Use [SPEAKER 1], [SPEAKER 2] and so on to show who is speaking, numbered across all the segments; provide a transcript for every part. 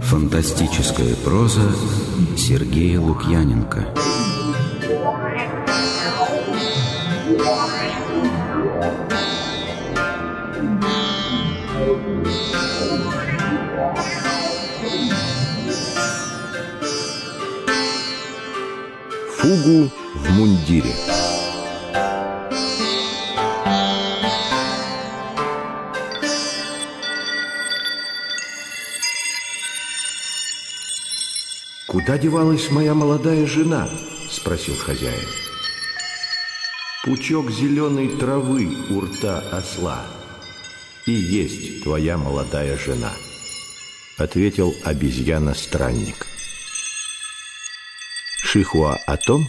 [SPEAKER 1] Фантастическая проза Сергея Лукьяненко.
[SPEAKER 2] Фугу в мундире «Куда девалась моя молодая жена?» – спросил хозяин. «Пучок зеленой травы у рта осла и есть твоя молодая жена», – ответил обезьяна-странник. Шихуа о том,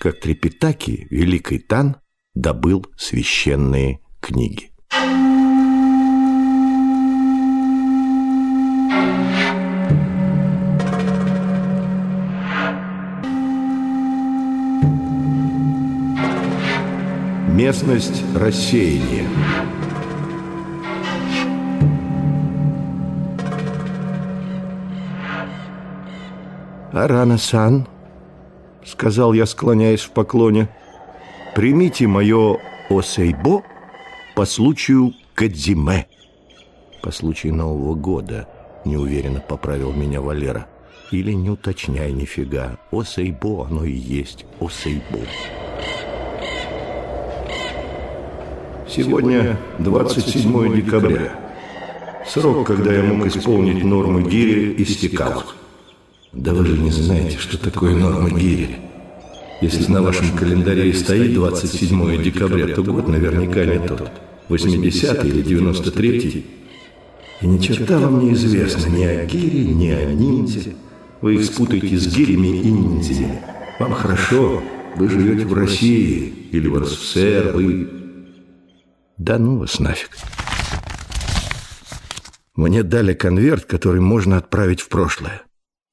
[SPEAKER 2] как Трепетаки, великий Тан, добыл священные книги. Местность рассеяния. «Арана-сан», — сказал я, склоняясь в поклоне, — «примите мое осейбо по случаю Кадзиме». «По случаю Нового года», — неуверенно поправил меня Валера. «Или не уточняй нифига, осейбо оно и есть осейбо». Сегодня 27 декабря. Срок, когда я мог исполнить нормы гири, истекал. Да вы же не знаете, что такое норма гири. Если на вашем календаре стоит 27 декабря, то год наверняка не тот. 80 или 93 И ни черта вам не известно ни о гире, ни о ниндзе. Вы их спутаете с гирями и ниндзями. Вам хорошо, вы живете в России или в РСФСР, вы да ну вас нафиг. Мне дали конверт, который можно отправить в прошлое.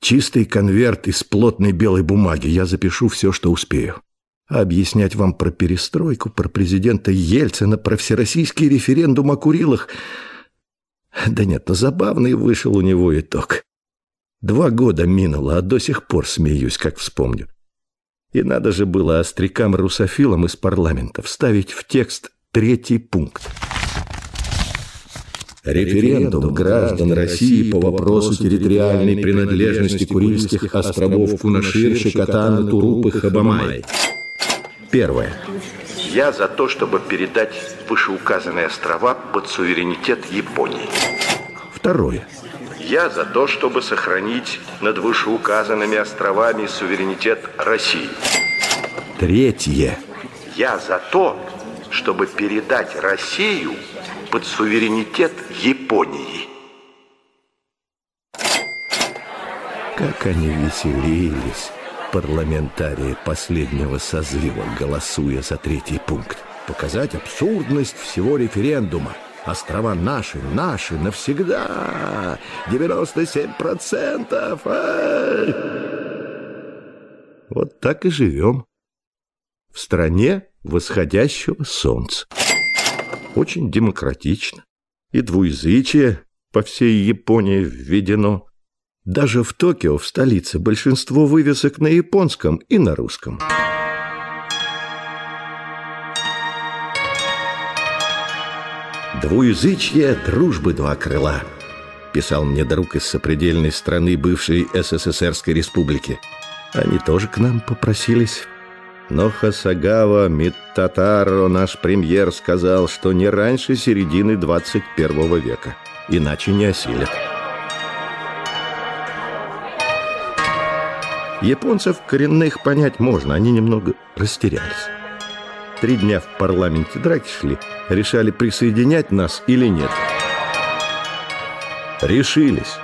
[SPEAKER 2] Чистый конверт из плотной белой бумаги. Я запишу все, что успею. А объяснять вам про перестройку, про президента Ельцина, про всероссийский референдум о Курилах... Да нет, ну забавный вышел у него итог. Два года минуло, а до сих пор смеюсь, как вспомню. И надо же было острякам-русофилам из парламента вставить в текст Третий пункт. Референдум граждан России по вопросу территориальной принадлежности Курильских островов Кунашир, Шикотана, Турупы, Хабамай. Первое. Я за то, чтобы передать вышеуказанные острова под суверенитет Японии. Второе. Я за то, чтобы сохранить над вышеуказанными островами суверенитет России. Третье. Я за то, чтобы передать Россию под суверенитет Японии. Как они веселились, парламентарии последнего созыва, голосуя за третий пункт. Показать абсурдность всего референдума. Острова наши, наши, навсегда. 97%. Ай! Вот так и живем. В стране восходящего солнца. Очень демократично. И двуязычие по всей Японии введено. Даже в Токио, в столице, большинство вывесок на японском и на русском. «Двуязычие дружбы два крыла», – писал мне друг из сопредельной страны бывшей СССРской республики. Они тоже к нам попросились но Хасагава Миттатаро, наш премьер, сказал, что не раньше середины 21 века, иначе не осилят. Японцев коренных понять можно, они немного растерялись. Три дня в парламенте драки шли, решали присоединять нас или нет. Решились.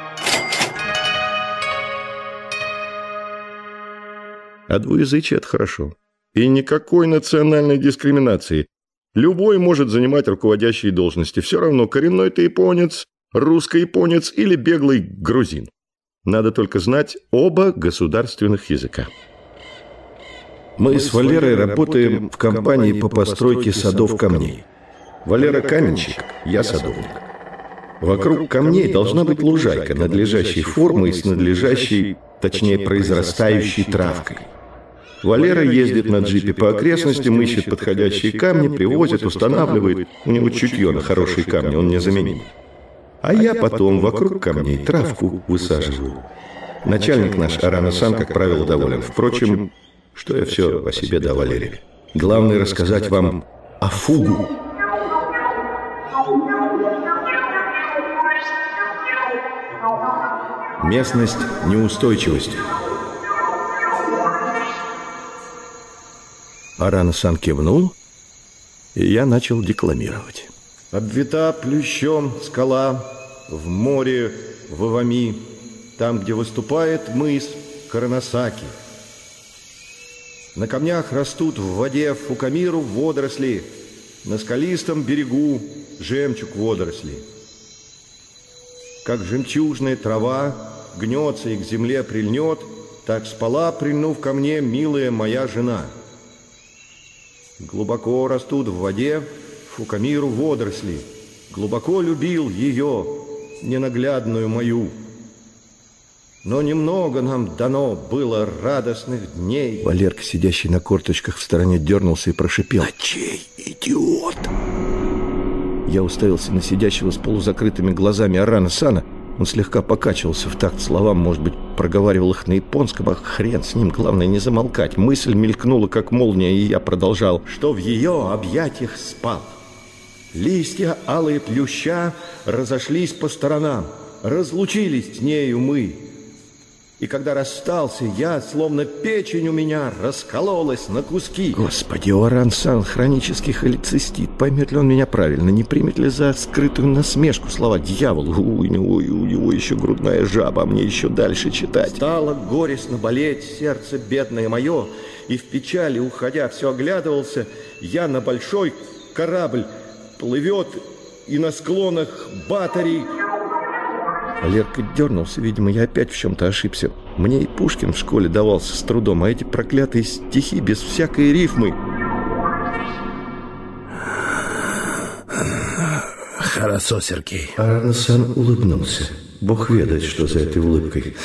[SPEAKER 2] А двуязычие – это хорошо. И никакой национальной дискриминации. Любой может занимать руководящие должности. Все равно, коренной ты японец, русско-японец или беглый грузин. Надо только знать оба государственных языка. Мы с Валерой работаем в компании по постройке садов камней. Валера каменщик, я садовник. Вокруг камней должна быть лужайка надлежащей формы и с надлежащей, точнее, произрастающей травкой. Валера ездит на джипе по окрестностям, ищет подходящие камни, привозит, устанавливает. У него чутье на хорошие камни, он не заменит. А я потом вокруг камней травку высаживаю. Начальник наш, Арана Сан, как правило, доволен. Впрочем, что я все о себе да Валере. Главное рассказать вам о фугу. Местность неустойчивости. Арана Сан кивнул, и я начал декламировать. Обвита плющом скала в море Вавами, там, где выступает мыс Каранасаки. На камнях растут в воде фукамиру водоросли, на скалистом берегу жемчуг водорослей. Как жемчужная трава гнется и к земле прильнет, так спала, прильнув ко мне, милая моя жена. Глубоко растут в воде Фукамиру водоросли, глубоко любил ее, ненаглядную мою. Но немного нам дано было радостных дней. Валерка, сидящий на корточках в стороне, дернулся и прошипел.
[SPEAKER 3] «А чей идиот?»
[SPEAKER 2] Я уставился на сидящего с полузакрытыми глазами Арана Сана. Он слегка покачивался в такт словам, может быть, проговаривал их на японском, а хрен с ним, главное не замолкать. Мысль мелькнула, как молния, и я продолжал. Что в ее объятиях спал. Листья алые плюща разошлись по сторонам, разлучились с нею мы. И когда расстался я, словно печень у меня раскололась на куски. Господи, Орансан, хронический холецистит. Поймет ли он меня правильно? Не примет ли за скрытую насмешку слова дьявол? Ой, ой, у него еще грудная жаба, а мне еще дальше читать. Стало горестно болеть сердце бедное мое, и в печали, уходя, все оглядывался, я на большой корабль плывет, и на склонах батарей Валерка дернулся, видимо, я опять в чем-то ошибся. Мне и Пушкин в школе давался с трудом, а эти проклятые стихи без всякой рифмы.
[SPEAKER 3] Хорошо, Сергей.
[SPEAKER 2] Арнсан улыбнулся. Бог ведает, что за этой улыбкой.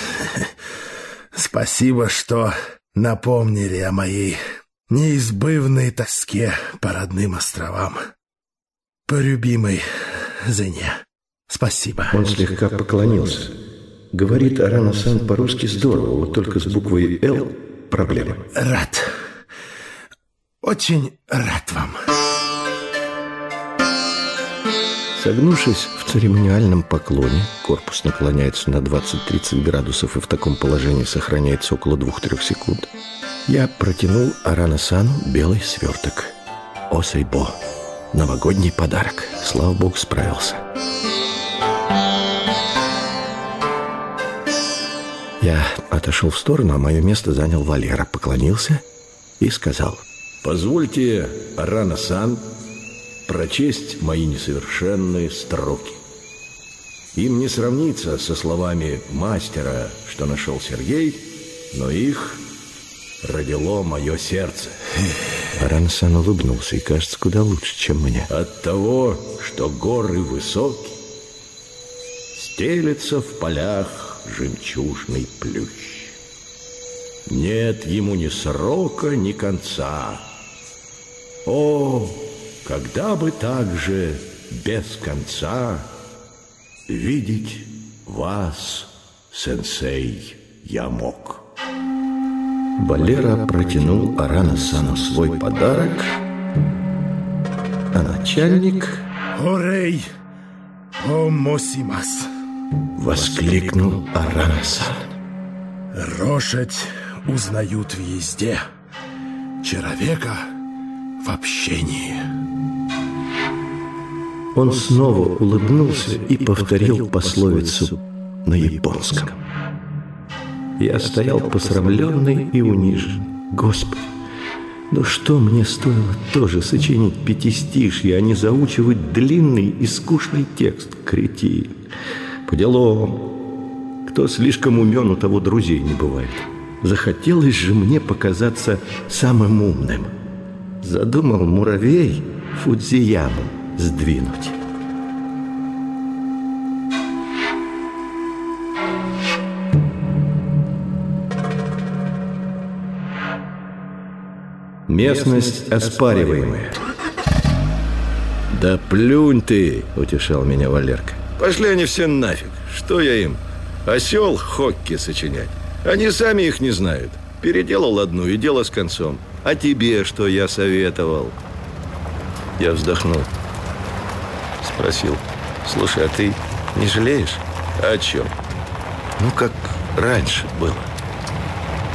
[SPEAKER 3] Спасибо, что напомнили о моей неизбывной тоске по родным островам. По любимой Зене. Спасибо.
[SPEAKER 2] Он слегка поклонился. Говорит Арана-сан по-русски здорово, вот только с буквой «Л» проблема.
[SPEAKER 3] Рад. Очень рад вам.
[SPEAKER 2] Согнувшись в церемониальном поклоне, корпус наклоняется на 20-30 градусов и в таком положении сохраняется около 2-3 секунд, я протянул Арана-сану белый сверток. Осейбо. Новогодний подарок. Слава богу, справился. Я отошел в сторону, а мое место занял Валера, поклонился и сказал. «Позвольте, Рана-сан, прочесть мои несовершенные строки. Им не сравнится со словами мастера, что нашел Сергей, но их родило мое сердце». Ран-сан улыбнулся и, кажется, куда лучше, чем мне. «От того, что горы высокие, стелется в полях жемчужный плющ. Нет ему ни срока, ни конца. О, когда бы так же без конца видеть вас, сенсей, я мог. Валера протянул Арана-сану свой подарок, а начальник...
[SPEAKER 3] Орей, о Мосимас.
[SPEAKER 2] Воскликнул Аранасан.
[SPEAKER 3] Лошадь узнают везде. Человека в общении.
[SPEAKER 2] Он снова улыбнулся и повторил пословицу на японском. Я стоял посрамленный и унижен. Господи, ну что мне стоило тоже сочинить пятистишье, а не заучивать длинный и скучный текст, кретин? Делам. Кто слишком умен, у того друзей не бывает. Захотелось же мне показаться самым умным. Задумал муравей Фудзияму сдвинуть. Местность оспариваемая. «Да плюнь ты!» – утешал меня Валерка. «Пошли они все нафиг. Что я им? Осел хокки сочинять. Они сами их не знают. Переделал одну и дело с концом. А тебе что я советовал?» Я вздохнул. Спросил. «Слушай, а ты не жалеешь?» «О чем?» «Ну, как раньше было».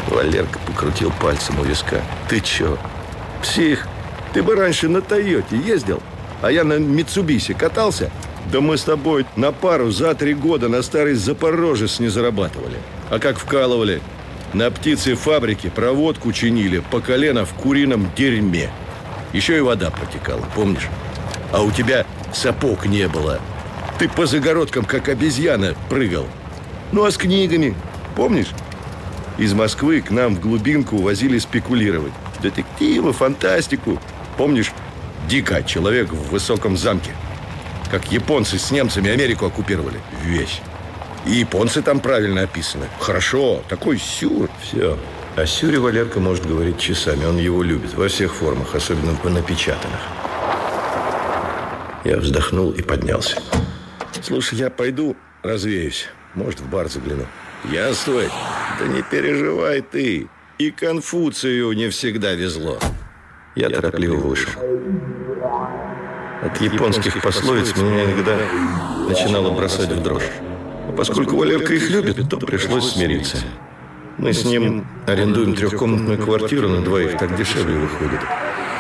[SPEAKER 2] Валерка покрутил пальцем у виска. «Ты чё? Псих! Ты бы раньше на Тойоте ездил, а я на Митсубиси катался. Да мы с тобой на пару за три года на старый Запорожец не зарабатывали. А как вкалывали? На птице фабрике проводку чинили по колено в курином дерьме. Еще и вода протекала, помнишь? А у тебя сапог не было. Ты по загородкам, как обезьяна, прыгал. Ну а с книгами, помнишь? Из Москвы к нам в глубинку возили спекулировать. Детективы, фантастику. Помнишь, Дика, человек в высоком замке? Как японцы с немцами Америку оккупировали. Вещь. И японцы там правильно описаны. Хорошо, такой сюр. Все. О сюре Валерка может говорить часами. Он его любит во всех формах, особенно по напечатанных. Я вздохнул и поднялся. Слушай, я пойду развеюсь. Может, в бар загляну. Яствует? Да не переживай ты. И Конфуцию не всегда везло. Я торопливо вышел. От японских пословиц меня иногда начинало бросать в дрожь. А поскольку Валерка их любит, то пришлось смириться. Мы с ним арендуем трехкомнатную квартиру на двоих, так дешевле выходит.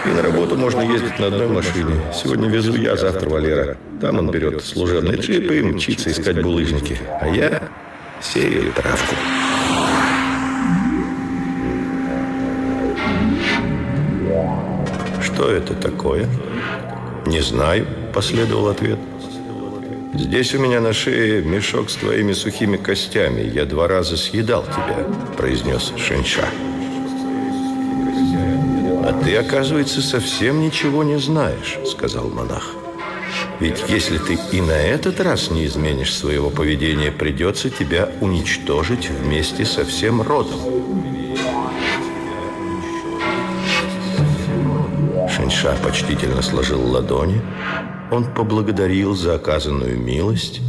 [SPEAKER 2] И на работу можно ездить на одной машине. Сегодня везу я, завтра Валера. Там он берет служебный джип и мчится искать булыжники. А я сеяли травку. Что это такое? Не знаю, последовал ответ. Здесь у меня на шее мешок с твоими сухими костями. Я два раза съедал тебя, произнес Шенша. А ты, оказывается, совсем ничего не знаешь, сказал монах. Ведь если ты и на этот раз не изменишь своего поведения, придется тебя уничтожить вместе со всем родом. Шаньша почтительно сложил ладони. Он поблагодарил за оказанную милость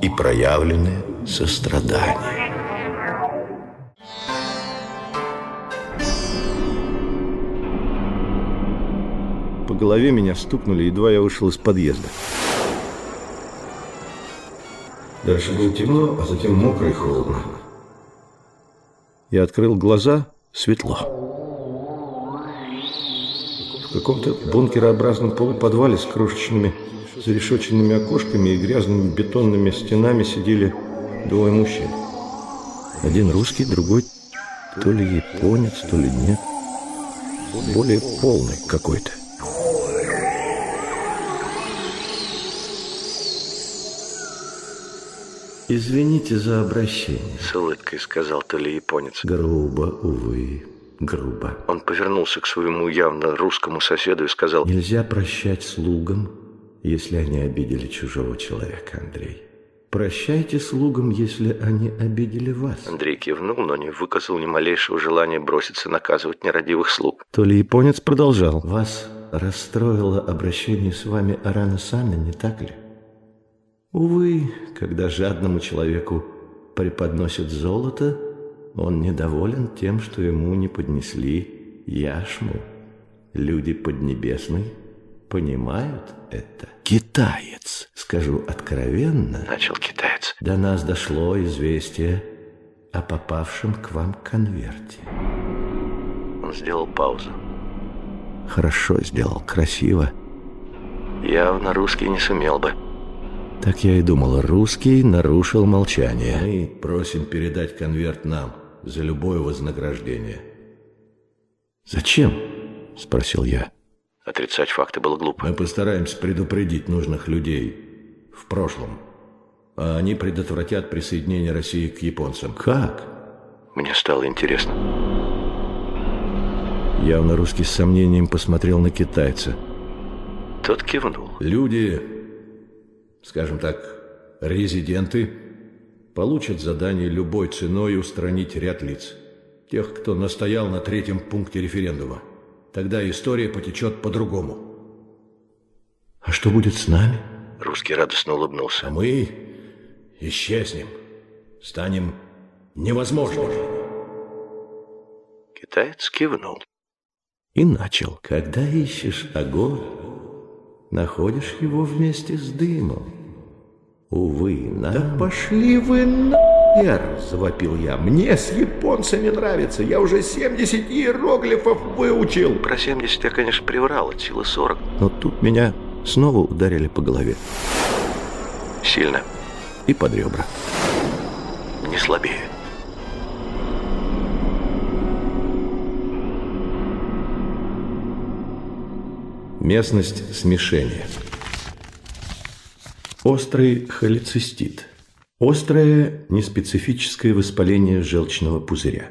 [SPEAKER 2] и проявленное сострадание. По голове меня стукнули, едва я вышел из подъезда. Дальше было темно, а затем мокро и холодно. Я открыл глаза, светло. В каком-то бункерообразном полуподвале с крошечными зарешоченными окошками и грязными бетонными стенами сидели двое мужчин. Один русский, другой то ли японец, то ли нет. Более полный какой-то. «Извините за обращение», — с улыбкой сказал то ли японец. «Грубо, увы, грубо». Он повернулся к своему явно русскому соседу и сказал, «Нельзя прощать слугам, если они обидели чужого человека, Андрей. Прощайте слугам, если они обидели вас». Андрей кивнул, но не выказал ни малейшего желания броситься наказывать нерадивых слуг. То ли японец продолжал, «Вас расстроило обращение с вами Арана Сана, не так ли?» Увы, когда жадному человеку преподносят золото, он недоволен тем, что ему не поднесли яшму. Люди Поднебесной понимают это. Китаец, скажу откровенно, начал китаец. До нас дошло известие о попавшем к вам конверте. Он сделал паузу. Хорошо сделал, красиво. Явно русский не сумел бы. Так я и думал, русский нарушил молчание. Мы просим передать конверт нам за любое вознаграждение. Зачем? Спросил я. Отрицать факты было глупо. Мы постараемся предупредить нужных людей в прошлом. А они предотвратят присоединение России к японцам. Как? Мне стало интересно. Явно русский с сомнением посмотрел на китайца. Тот кивнул. Люди, скажем так, резиденты, получат задание любой ценой устранить ряд лиц. Тех, кто настоял на третьем пункте референдума. Тогда история потечет по-другому. А что будет с нами? Русский радостно улыбнулся. А мы исчезнем, станем невозможными. Китаец кивнул. И начал. Когда ищешь огонь, находишь его вместе с дымом. Увы, нам... Да пошли вы нахер, завопил я. Мне с японцами нравится. Я уже 70 иероглифов выучил. Про 70 я, конечно, приврал, от силы 40. Но тут меня снова ударили по голове. Сильно. И под ребра. Не слабее. Местность смешения. Острый холецистит. Острое неспецифическое воспаление желчного пузыря.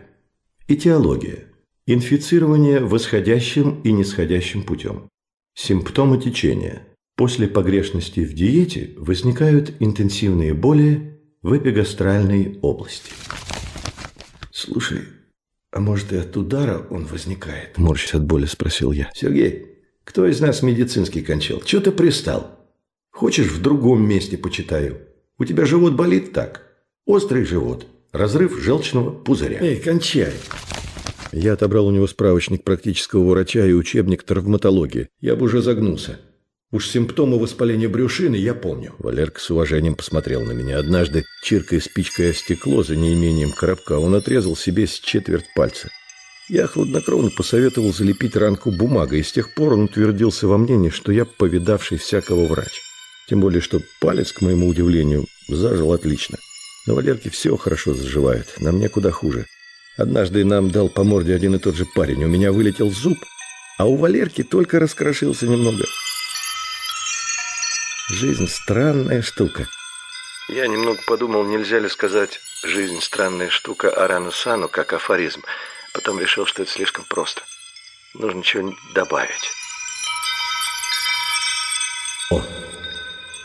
[SPEAKER 2] Этиология. Инфицирование восходящим и нисходящим путем. Симптомы течения. После погрешности в диете возникают интенсивные боли в эпигастральной области. Слушай, а может и от удара он возникает? Морщись от боли, спросил я. Сергей, кто из нас медицинский кончал? Чего ты пристал? Хочешь, в другом месте почитаю? У тебя живот болит так? Острый живот. Разрыв желчного пузыря. Эй, кончай. Я отобрал у него справочник практического врача и учебник травматологии. Я бы уже загнулся. Уж симптомы воспаления брюшины я помню. Валерка с уважением посмотрел на меня. Однажды, чиркая спичкой о стекло за неимением коробка, он отрезал себе с четверть пальца. Я хладнокровно посоветовал залепить ранку бумагой, и с тех пор он утвердился во мнении, что я повидавший всякого врач. Тем более, что палец, к моему удивлению, зажил отлично. На Валерке все хорошо заживает, на мне куда хуже. Однажды нам дал по морде один и тот же парень. У меня вылетел зуб, а у Валерки только раскрошился немного. Жизнь странная штука. Я немного подумал, нельзя ли сказать «жизнь странная штука Арану Сану» как афоризм. Потом решил, что это слишком просто. Нужно чего-нибудь добавить.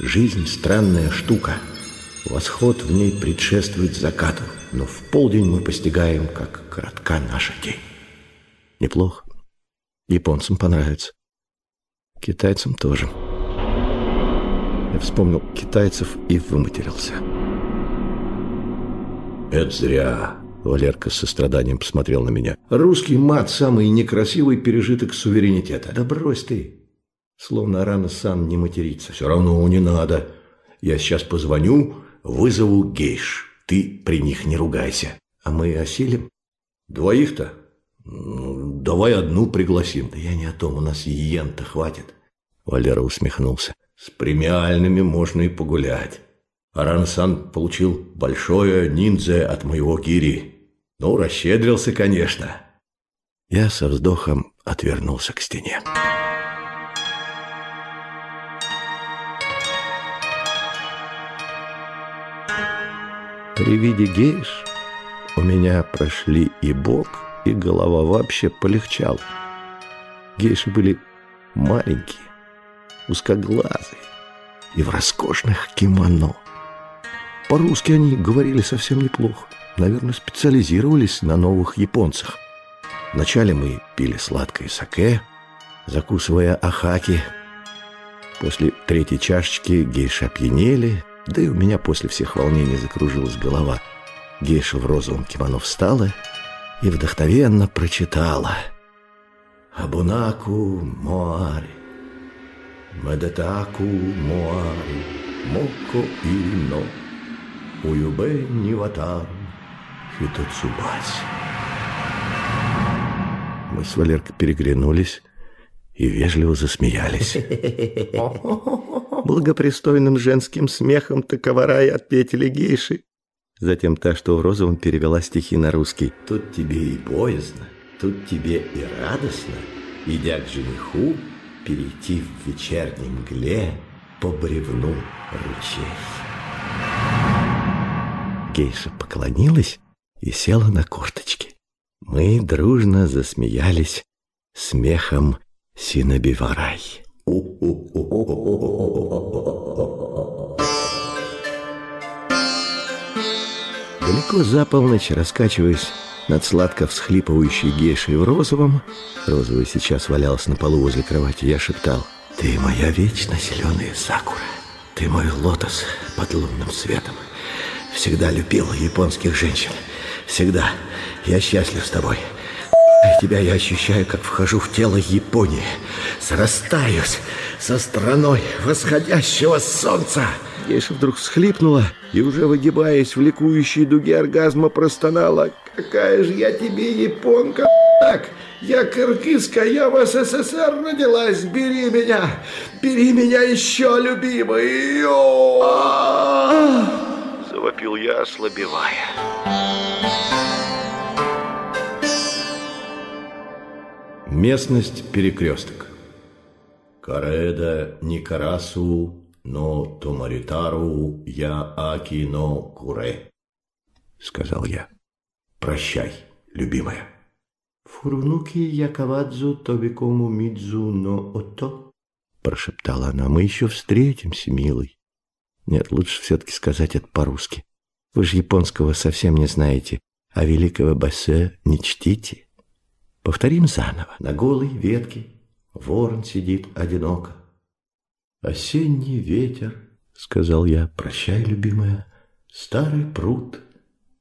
[SPEAKER 2] Жизнь странная штука. Восход в ней предшествует закату, но в полдень мы постигаем, как коротка наша день. Неплохо. Японцам понравится. Китайцам тоже. Я вспомнил китайцев и выматерился. «Это зря», — Валерка с состраданием посмотрел на меня. «Русский мат – самый некрасивый пережиток суверенитета». «Да брось ты!» Словно рано сан не материться. «Все равно не надо. Я сейчас позвоню, вызову гейш. Ты при них не ругайся. А мы осилим? Двоих-то? Ну, давай одну пригласим. Да я не о том, у нас иен-то хватит. Валера усмехнулся. С премиальными можно и погулять. Арансан получил большое ниндзя от моего Кири. Ну, расщедрился, конечно. Я со вздохом отвернулся к стене. При виде гейш у меня прошли и бок, и голова вообще полегчала. Гейши были маленькие, узкоглазые и в роскошных кимоно. По-русски они говорили совсем неплохо. Наверное, специализировались на новых японцах. Вначале мы пили сладкое саке, закусывая ахаки. После третьей чашечки гейши опьянели, да и у меня после всех волнений закружилась голова. Гейша в розовом кимоно встала и вдохновенно прочитала «Абунаку Моари, Медетаку Моари, Моко Ино, Уюбе Ниватару, Хитоцубаси». Мы с Валеркой переглянулись и вежливо засмеялись. Благопристойным женским смехом таковара и ответили гейши. Затем та, что в розовом, перевела стихи на русский. «Тут тебе и боязно, тут тебе и радостно, идя к жениху, перейти в вечерней мгле по бревну ручей». Гейша поклонилась и села на корточки. Мы дружно засмеялись смехом Синабиварай. Далеко за полночь, раскачиваясь над сладко всхлипывающей гейшей в розовом, розовый сейчас валялся на полу возле кровати, я шептал, «Ты моя вечно зеленая сакура, ты мой лотос под лунным светом. Всегда любил японских женщин, всегда. Я счастлив с тобой». Тебя я ощущаю, как вхожу в тело Японии. Срастаюсь со страной восходящего солнца. Гейша вдруг всхлипнула и, уже выгибаясь в ликующей дуге оргазма, простонала. «Какая же я тебе японка, так! Я кыргызка, я в СССР родилась! Бери меня! Бери меня еще, любимый!» Завопил я, ослабевая. Местность перекресток. Кареда Никарасу но Томаритару я аки но куре, сказал я. Прощай, любимая. Фурунуки Якавадзу Тобикому Мидзу но Ото, прошептала она. Мы еще встретимся, милый. Нет, лучше все-таки сказать это по-русски. Вы же японского совсем не знаете, а великого бассе не чтите. Повторим заново. На голой ветке ворон сидит одиноко. Осенний ветер, сказал я, прощай, любимая, старый пруд,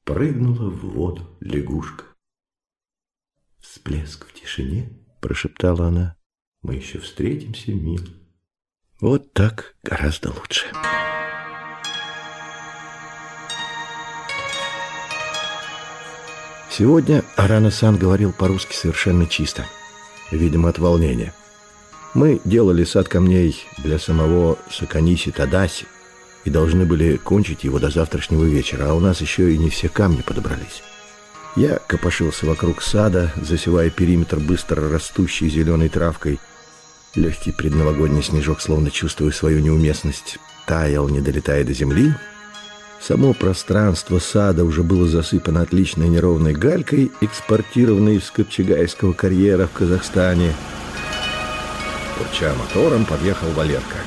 [SPEAKER 2] прыгнула в воду лягушка. Всплеск в тишине, прошептала она, мы еще встретимся, мил. Вот так гораздо лучше. Сегодня Арана-сан говорил по-русски совершенно чисто, видимо, от волнения. Мы делали сад камней для самого Саканиси Тадаси и должны были кончить его до завтрашнего вечера, а у нас еще и не все камни подобрались. Я копошился вокруг сада, засевая периметр быстро растущей зеленой травкой. Легкий предновогодний снежок, словно чувствуя свою неуместность, таял, не долетая до земли, Само пространство сада уже было засыпано отличной неровной галькой, экспортированной из Копчегайского карьера в Казахстане. Урча мотором подъехал Валерка.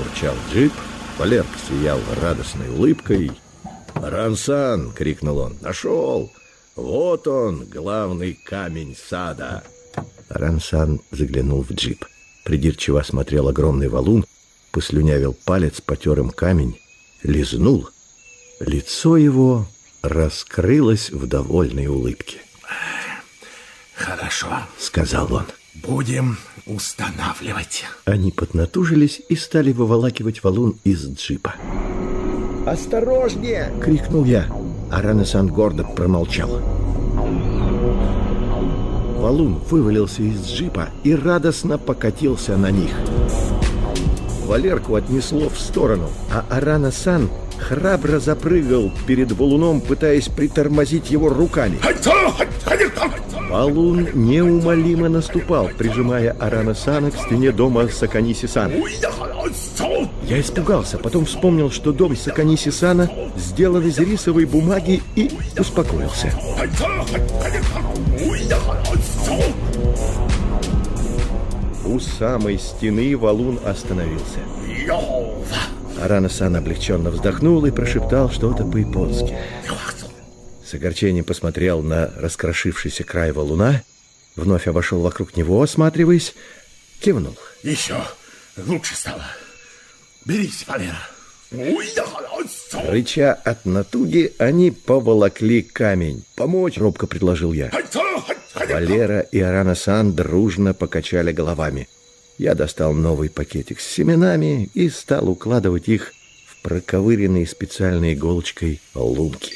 [SPEAKER 2] Урчал джип, Валерка сиял радостной улыбкой. «Рансан!» — крикнул он. «Нашел! Вот он, главный камень сада!» Рансан заглянул в джип. Придирчиво осмотрел огромный валун, послюнявил палец, потер им камень, лизнул — Лицо его раскрылось в довольной улыбке.
[SPEAKER 4] «Хорошо», —
[SPEAKER 2] сказал он.
[SPEAKER 4] «Будем устанавливать».
[SPEAKER 2] Они поднатужились и стали выволакивать валун из джипа. «Осторожнее!» — крикнул я. А Ранесан гордо промолчал. Валун вывалился из джипа и радостно покатился на них. Валерку отнесло в сторону, а Арана-сан храбро запрыгал перед валуном, пытаясь притормозить его руками. Валун неумолимо наступал, прижимая Арана-сана к стене дома Саканиси-сана. Я испугался, потом вспомнил, что дом Саканиси-сана сделан из рисовой бумаги и успокоился. У самой стены валун остановился. Арана-сан облегченно вздохнул и прошептал что-то по-японски. С огорчением посмотрел на раскрошившийся край валуна, вновь обошел вокруг него, осматриваясь, кивнул.
[SPEAKER 4] Еще лучше стало. Берись, Валера.
[SPEAKER 2] Рыча от натуги, они поволокли камень. «Помочь!» — робко предложил я. Валера и Арана-сан дружно покачали головами. Я достал новый пакетик с семенами и стал укладывать их в проковыренные специальной иголочкой лунки.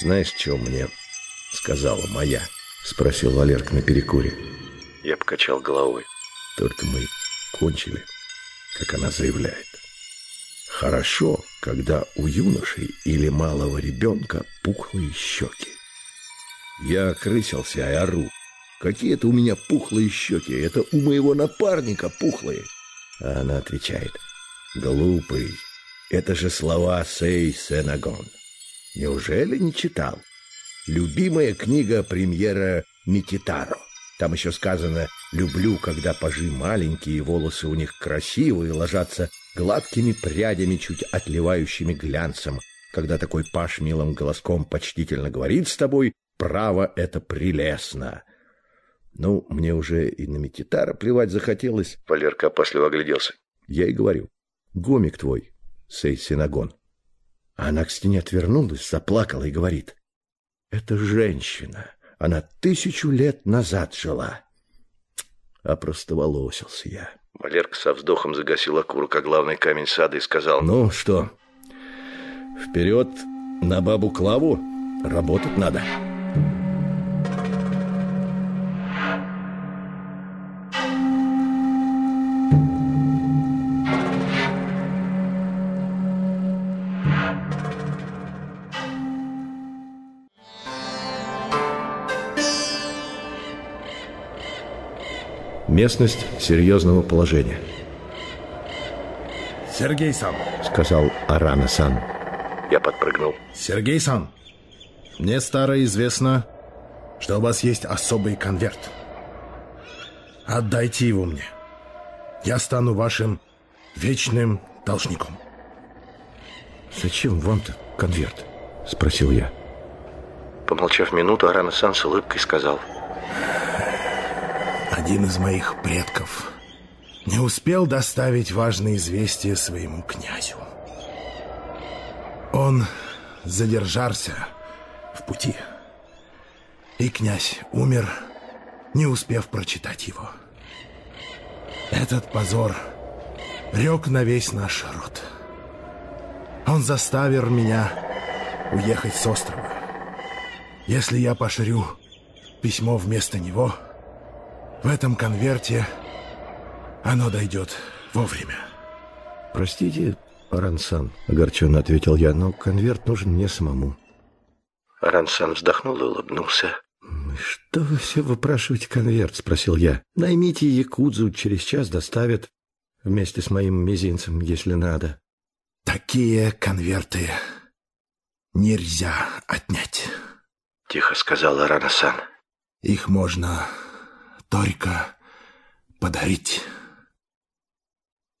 [SPEAKER 2] «Знаешь, что мне сказала моя?» — спросил Валерка на перекуре. Я покачал головой. Только мы кончили, как она заявляет. Хорошо, когда у юношей или малого ребенка пухлые щеки. Я окрысился и ору. Какие это у меня пухлые щеки? Это у моего напарника пухлые. А она отвечает. Глупый. Это же слова Сей Сенагон. Неужели не читал? Любимая книга премьера Микитаро. Там еще сказано «Люблю, когда пажи маленькие, волосы у них красивые, ложатся гладкими прядями, чуть отливающими глянцем. Когда такой паш милым голоском почтительно говорит с тобой, право это прелестно». Ну, мне уже и на Микитара плевать захотелось. Валерка опасливо огляделся. Я и говорю. Гомик твой, сей синагон. А она к стене отвернулась, заплакала и говорит. Это женщина. Она тысячу лет назад жила. А просто волосился я. Валерка со вздохом загасил окурок, а главный камень сада и сказал, «Ну что, вперед на бабу Клаву, работать надо». Местность серьезного положения.
[SPEAKER 4] Сергей-сан,
[SPEAKER 2] Сказал Арана-сан. Я подпрыгнул.
[SPEAKER 4] Сергей-сан, мне старо известно, что у вас есть особый конверт. Отдайте его мне. Я стану вашим вечным должником.
[SPEAKER 2] «Зачем вам-то конверт?» Спросил я. Помолчав минуту, Арана-сан с улыбкой сказал.
[SPEAKER 4] Один из моих предков не успел доставить важное известие своему князю. Он задержался в пути, и князь умер, не успев прочитать его. Этот позор рек на весь наш род. Он заставил меня уехать с острова. Если я пошлю письмо вместо него, в этом конверте оно дойдет вовремя.
[SPEAKER 2] «Простите, Арансан», — огорченно ответил я, «но конверт нужен мне самому». Арансан вздохнул и улыбнулся. «Что вы все выпрашиваете конверт?» — спросил я. «Наймите якудзу, через час доставят вместе с моим мизинцем, если надо».
[SPEAKER 4] Такие конверты нельзя отнять.
[SPEAKER 2] — тихо сказал Арана-сан.
[SPEAKER 4] Их можно только подарить.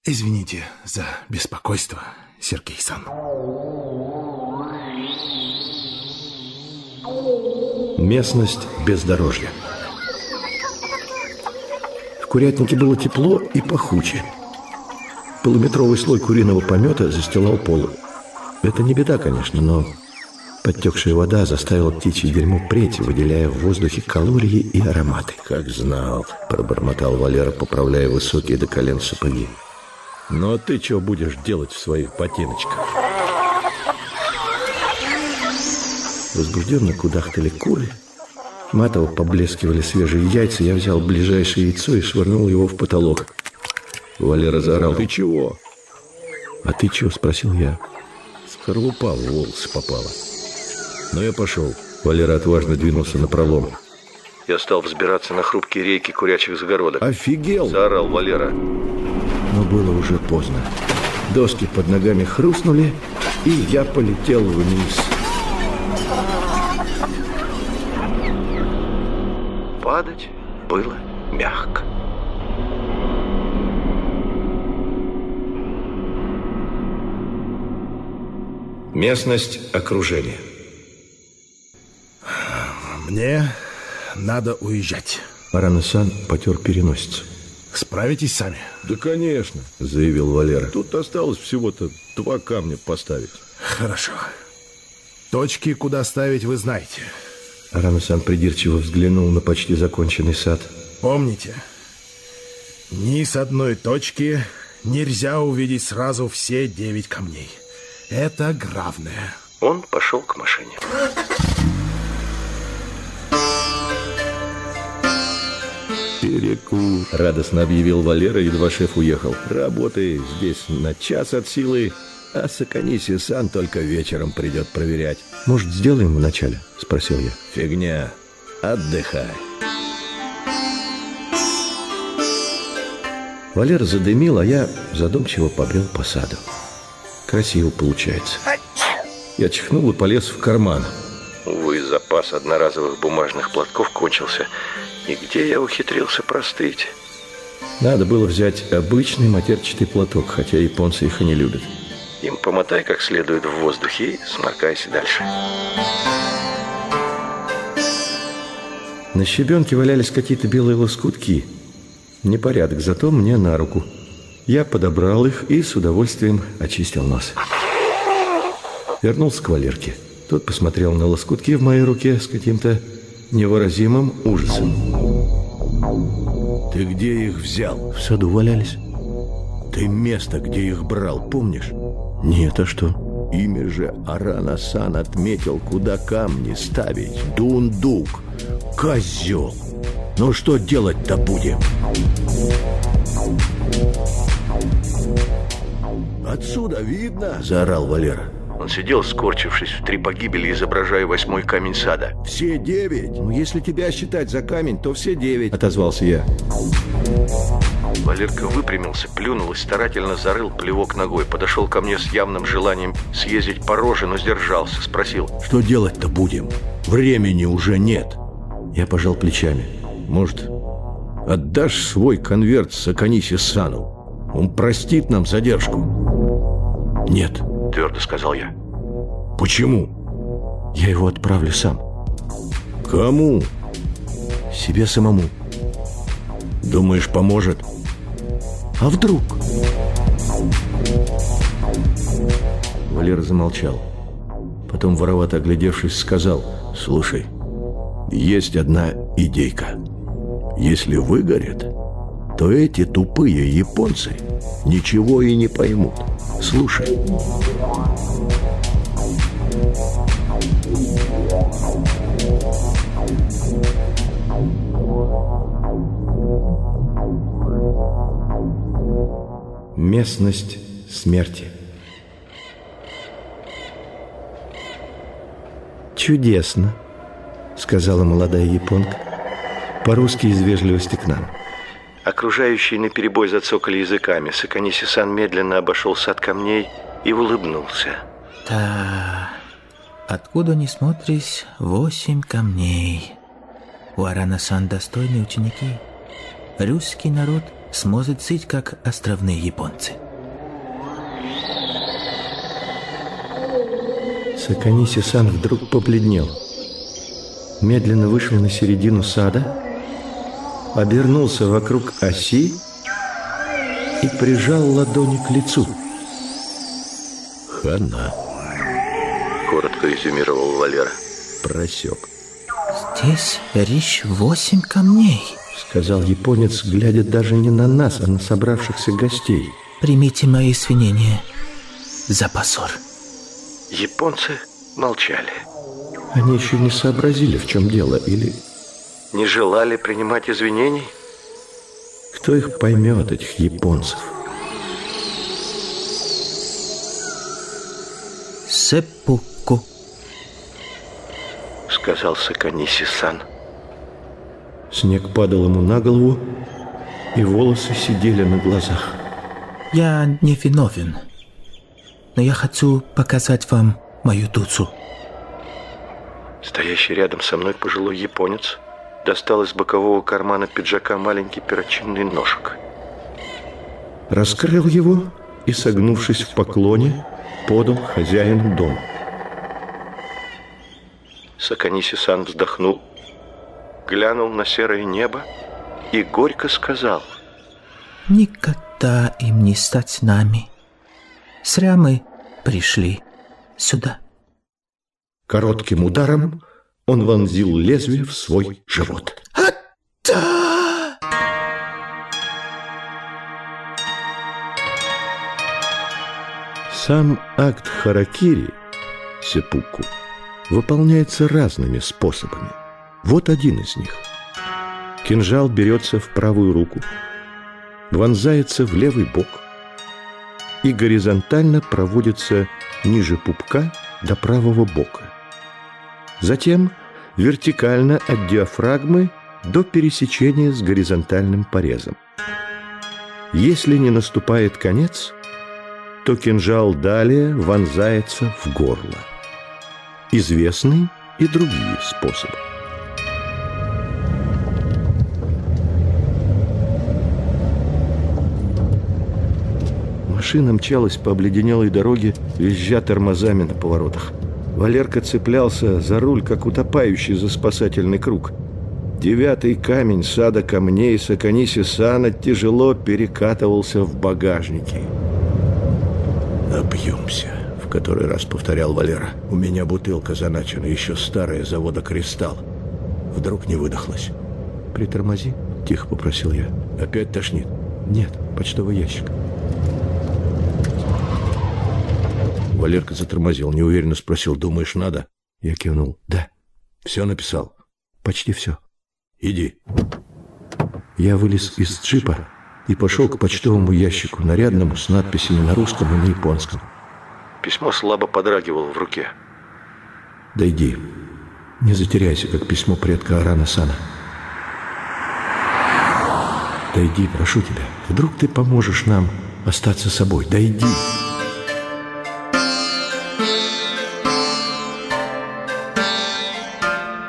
[SPEAKER 4] Извините за беспокойство, Сергей-сан.
[SPEAKER 2] Местность бездорожья. В курятнике было тепло и пахуче. Полуметровый слой куриного помета застилал пол. Это не беда, конечно, но подтекшая вода заставила птичье дерьмо преть, выделяя в воздухе калории и ароматы. «Как знал», — пробормотал Валера, поправляя высокие до колен сапоги. «Ну а ты что будешь делать в своих ботиночках?» Возбужденно кудахтали куры. Матово поблескивали свежие яйца. Я взял ближайшее яйцо и швырнул его в потолок. Валера заорал. «Ты чего?» «А ты чего?» – спросил я. Скорлупа в волосы попала. Но я пошел. Валера отважно двинулся на пролом. Я стал взбираться на хрупкие рейки курячих загородок. «Офигел!» – заорал Валера. Но было уже поздно. Доски под ногами хрустнули, и я полетел вниз. Падать было мягко. Местность окружения.
[SPEAKER 4] Мне надо уезжать.
[SPEAKER 2] Арана-сан потер переносицу.
[SPEAKER 4] Справитесь сами?
[SPEAKER 2] Да, конечно, заявил Валера. Тут осталось всего-то два камня поставить.
[SPEAKER 4] Хорошо. Точки, куда ставить, вы знаете.
[SPEAKER 2] Арана-сан придирчиво взглянул на почти законченный сад.
[SPEAKER 4] Помните, ни с одной точки нельзя увидеть сразу все девять камней. Это главное.
[SPEAKER 2] Он пошел к машине. Перекур, радостно объявил Валера, едва шеф уехал. Работы здесь на час от силы, а Саканиси сан только вечером придет проверять. Может, сделаем вначале? Спросил я. Фигня. Отдыхай. Валера задымил, а я задумчиво побрел по саду. Красиво получается. Я чихнул и полез в карман. Увы, запас одноразовых бумажных платков кончился. И где я ухитрился простыть? Надо было взять обычный матерчатый платок, хотя японцы их и не любят. Им помотай как следует в воздухе и сморкайся дальше. На щебенке валялись какие-то белые лоскутки. Непорядок, зато мне на руку. Я подобрал их и с удовольствием очистил нос. Вернулся к Валерке. Тот посмотрел на лоскутки в моей руке с каким-то невыразимым ужасом.
[SPEAKER 5] Ты где их взял?
[SPEAKER 2] В саду валялись.
[SPEAKER 5] Ты место, где их брал, помнишь?
[SPEAKER 2] Нет, а что?
[SPEAKER 5] Имя же Арана-сан отметил, куда камни ставить. Дундук. Козел. Ну что делать-то будем? Отсюда видно, заорал Валера.
[SPEAKER 2] Он сидел, скорчившись в три погибели, изображая восьмой камень сада.
[SPEAKER 5] Все девять?
[SPEAKER 2] Ну, если тебя считать за камень, то все девять, отозвался я. Валерка выпрямился, плюнул и старательно зарыл плевок ногой. Подошел ко мне с явным желанием съездить по роже, но сдержался. Спросил.
[SPEAKER 5] Что делать-то будем? Времени уже нет.
[SPEAKER 2] Я пожал плечами. Может, отдашь свой конверт Саканисе Сану? Он простит нам задержку.
[SPEAKER 5] Нет
[SPEAKER 2] твердо сказал я.
[SPEAKER 5] Почему?
[SPEAKER 2] Я его отправлю сам.
[SPEAKER 5] Кому?
[SPEAKER 2] Себе самому.
[SPEAKER 5] Думаешь, поможет?
[SPEAKER 2] А вдруг? Валера замолчал. Потом, воровато оглядевшись, сказал, «Слушай, есть одна идейка. Если выгорит, то эти тупые японцы ничего и не поймут. Слушай. Местность смерти. «Чудесно», — сказала молодая японка, по-русски из вежливости к нам. Окружающие наперебой зацокали языками. Саканиси-сан медленно обошел сад камней и улыбнулся.
[SPEAKER 6] Да, откуда ни смотрись, восемь камней. У Арана-сан достойные ученики. Русский народ сможет жить, как островные японцы.
[SPEAKER 2] Саканиси-сан вдруг побледнел. Медленно вышел на середину сада обернулся вокруг оси и прижал ладони к лицу.
[SPEAKER 5] «Хана», —
[SPEAKER 2] коротко резюмировал Валера.
[SPEAKER 5] «Просек».
[SPEAKER 6] «Здесь речь восемь камней», —
[SPEAKER 2] сказал японец, глядя даже не на нас, а на собравшихся гостей.
[SPEAKER 6] «Примите мои извинения за позор».
[SPEAKER 2] Японцы молчали. Они еще не сообразили, в чем дело, или не желали принимать извинений? Кто их поймет, этих японцев?
[SPEAKER 6] Сеппуку,
[SPEAKER 2] сказал Саканиси-сан. Снег падал ему на голову, и волосы сидели на глазах.
[SPEAKER 6] Я не виновен, но я хочу показать вам мою дуцу.
[SPEAKER 2] Стоящий рядом со мной пожилой японец достал из бокового кармана пиджака маленький перочинный ножик. Раскрыл его и, согнувшись в поклоне, подал хозяину дома. Саканиси-сан вздохнул, глянул на серое небо и горько сказал.
[SPEAKER 6] «Никогда им не стать нами. Зря мы пришли сюда».
[SPEAKER 2] Коротким ударом он вонзил лезвие в свой живот. Сам акт харакири, сепуку, выполняется разными способами. Вот один из них. Кинжал берется в правую руку, вонзается в левый бок и горизонтально проводится ниже пупка до правого бока. Затем вертикально от диафрагмы до пересечения с горизонтальным порезом. Если не наступает конец, то кинжал далее вонзается в горло. Известны и другие способы. Машина мчалась по обледенелой дороге, визжа тормозами на поворотах. Валерка цеплялся за руль, как утопающий за спасательный круг. Девятый камень сада камней Саканиси Сана тяжело перекатывался в багажнике. «Напьемся», — в который раз повторял Валера. «У меня бутылка заначена, еще старая, завода «Кристалл». Вдруг не выдохлась. «Притормози», — тихо попросил я. «Опять тошнит?» «Нет, почтовый ящик». Валерка затормозил, неуверенно спросил, «Думаешь, надо?» Я кивнул, «Да». «Все написал?» «Почти все». «Иди». Я вылез из джипа и пошел к почтовому ящику, нарядному, с надписями на русском и на японском. Письмо слабо подрагивало в руке. «Да иди, не затеряйся, как письмо предка Арана Сана». «Да иди, прошу тебя, вдруг ты поможешь нам остаться собой, да иди».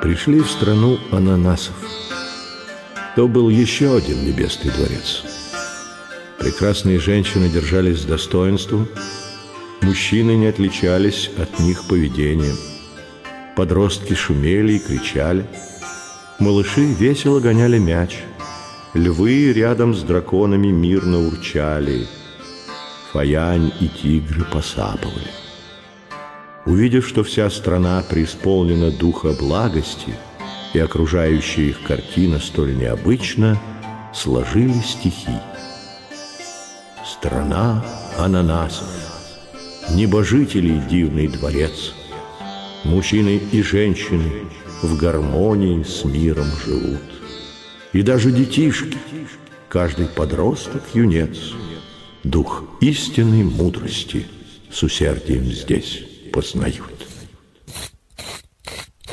[SPEAKER 2] Пришли в страну ананасов. То был еще один небесный дворец. Прекрасные женщины держались с достоинством, мужчины не отличались от них поведением. Подростки шумели и кричали, малыши весело гоняли мяч, львы рядом с драконами мирно урчали, фаянь и тигры посапывали. Увидев, что вся страна преисполнена духа благости, и окружающая их картина столь необычна, сложили стихи. Страна ананасов, небожителей дивный дворец, мужчины и женщины в гармонии с миром живут. И даже детишки, каждый подросток, юнец, дух истинной мудрости с усердием здесь познают.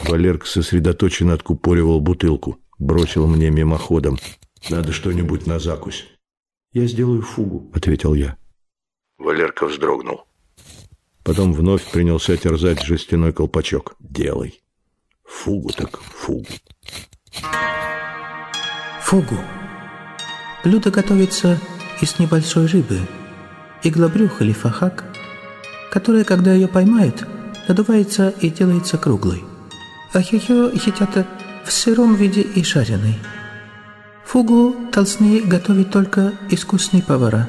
[SPEAKER 2] Валерка сосредоточенно откупоривал бутылку. Бросил мне мимоходом. «Надо что-нибудь на закусь». «Я сделаю фугу», — ответил я. Валерка вздрогнул. Потом вновь принялся терзать жестяной колпачок. «Делай. Фугу так фугу».
[SPEAKER 6] Фугу. Блюдо готовится из небольшой рыбы. Иглобрюх или фахак — которая, когда ее поймают, надувается и делается круглой. А ее едят в сыром виде и жареной. Фугу должны готовить только искусные повара,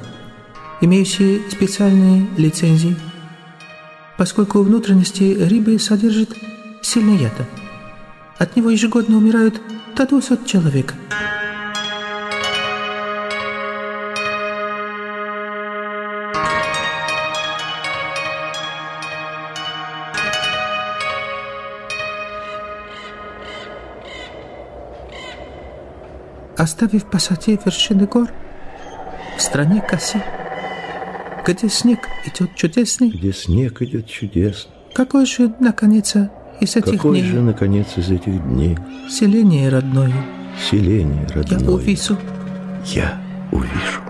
[SPEAKER 6] имеющие специальные лицензии, поскольку внутренности рыбы содержат сильный яд. От него ежегодно умирают до 200 человек. Оставив позади вершины гор, в стране косы, где снег идет чудесный.
[SPEAKER 2] Где снег идет чудесный.
[SPEAKER 6] Какой же, наконец, из этих
[SPEAKER 2] Какой
[SPEAKER 6] дней?
[SPEAKER 2] же, наконец, из этих дней?
[SPEAKER 6] Селение родное.
[SPEAKER 2] Селение родное.
[SPEAKER 6] Я увижу.
[SPEAKER 2] Я увижу.